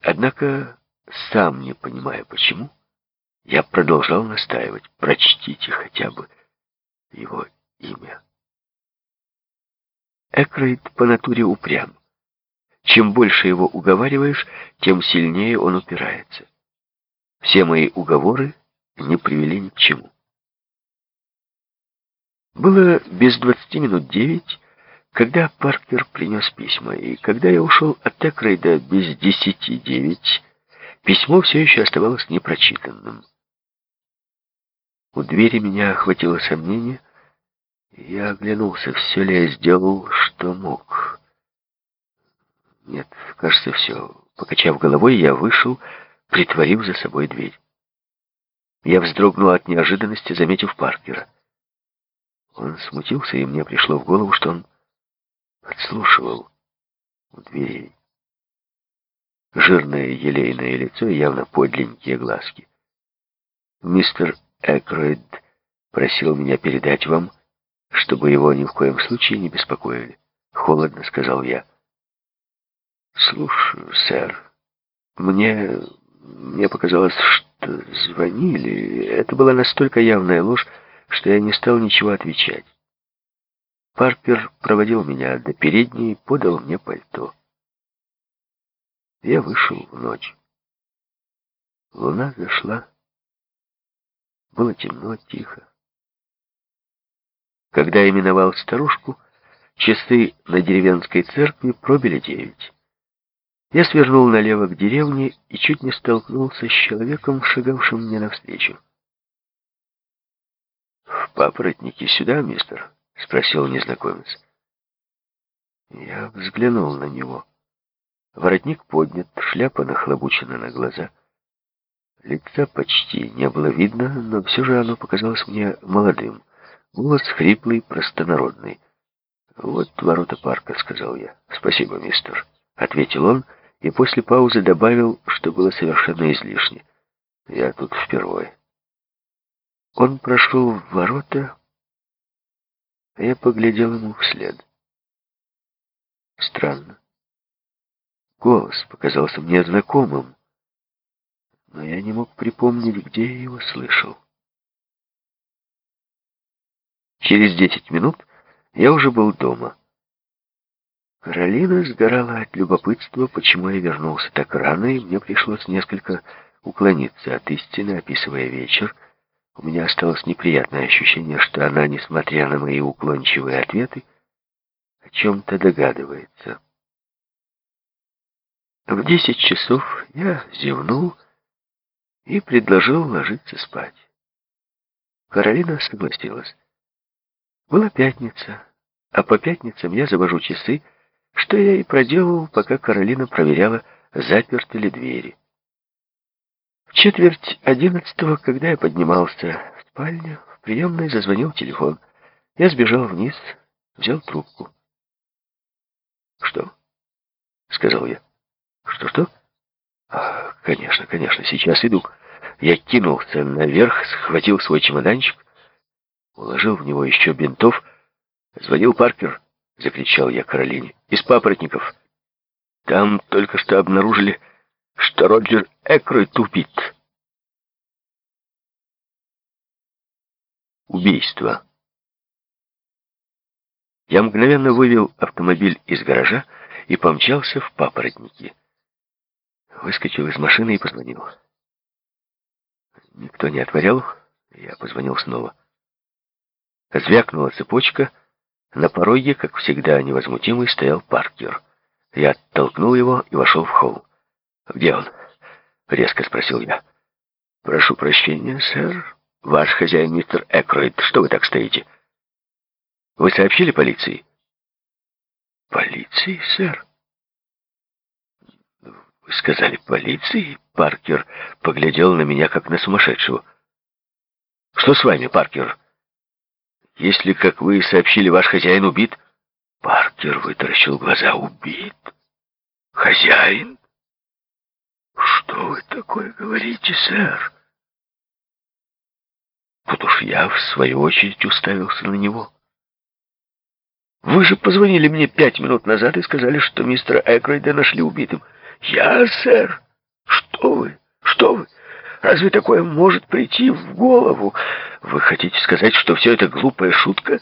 Однако, сам не понимая почему, я продолжал настаивать. Прочтите хотя бы его имя. Экрейд по натуре упрям. Чем больше его уговариваешь, тем сильнее он упирается. Все мои уговоры не привели ни к чему. Было без двадцати минут девять, когда Паркер принес письма, и когда я ушел от Экрейда без десяти девять, письмо все еще оставалось непрочитанным. У двери меня охватило сомнение, я оглянулся, все ли я сделал, что мог. Нет, кажется, все. Покачав головой, я вышел, притворив за собой дверь. Я вздрогнул от неожиданности, заметив Паркера. Он смутился, и мне пришло в голову, что он подслушивал у дверей. Жирное елейное лицо явно подленькие глазки. Мистер Экроид просил меня передать вам, чтобы его ни в коем случае не беспокоили. Холодно сказал я. Слушаю, сэр. Мне... мне показалось, что звонили. Это была настолько явная ложь, что я не стал ничего отвечать. Паркер проводил меня до передней и подал мне пальто. Я вышел в ночь. Луна зашла. Было темно, тихо. Когда я миновал старушку, часы на деревенской церкви пробили девять. Я свернул налево к деревне и чуть не столкнулся с человеком, шагавшим мне навстречу. «В папоротники сюда, мистер?» — спросил незнакомец. Я взглянул на него. Воротник поднят, шляпа нахлобучена на глаза. Лица почти не было видно, но все же оно показалось мне молодым. Голос хриплый, простонародный. «Вот ворота парка», — сказал я. «Спасибо, мистер», — ответил он, и после паузы добавил, что было совершенно излишне. «Я тут впервые». Он прошел в ворота, а я поглядел ему вслед. Странно. Голос показался мне знакомым, но я не мог припомнить, где я его слышал. Через десять минут я уже был дома. Каролина сгорала от любопытства, почему я вернулся так рано, и мне пришлось несколько уклониться от истины, описывая вечер. У меня осталось неприятное ощущение, что она, несмотря на мои уклончивые ответы, о чем-то догадывается. В десять часов я зевнул и предложил ложиться спать. Каролина согласилась. Была пятница, а по пятницам я завожу часы, что я и проделал, пока Каролина проверяла, заперты ли двери. Четверть одиннадцатого, когда я поднимался в спальню, в приемной зазвонил телефон. Я сбежал вниз, взял трубку. «Что?» — сказал я. «Что-что?» а, «Конечно, конечно, сейчас иду». Я кинулся наверх, схватил свой чемоданчик, уложил в него еще бинтов. «Звонил Паркер», — закричал я Каролине, — «из папоротников. Там только что обнаружили, что Роджер Экрой тупит». Убийство. Я мгновенно вывел автомобиль из гаража и помчался в папоротники. Выскочил из машины и позвонил. Никто не отворял, я позвонил снова. Звякнула цепочка. На пороге, как всегда невозмутимый, стоял Паркер. Я оттолкнул его и вошел в холл. «Где он?» — резко спросил я. «Прошу прощения, сэр. Ваш хозяин, мистер Экроид. Что вы так стоите?» «Вы сообщили полиции?» «Полиции, сэр?» «Вы сказали полиции?» Паркер поглядел на меня, как на сумасшедшего. «Что с вами, Паркер?» Если, как вы сообщили, ваш хозяин убит...» Паркер вытаращил глаза. «Убит? Хозяин? Что вы такое говорите, сэр?» Тут уж я, в свою очередь, уставился на него. «Вы же позвонили мне пять минут назад и сказали, что мистера Экройда нашли убитым». «Я, сэр?» что вы, что вы? Разве такое может прийти в голову? Вы хотите сказать, что все это глупая шутка?»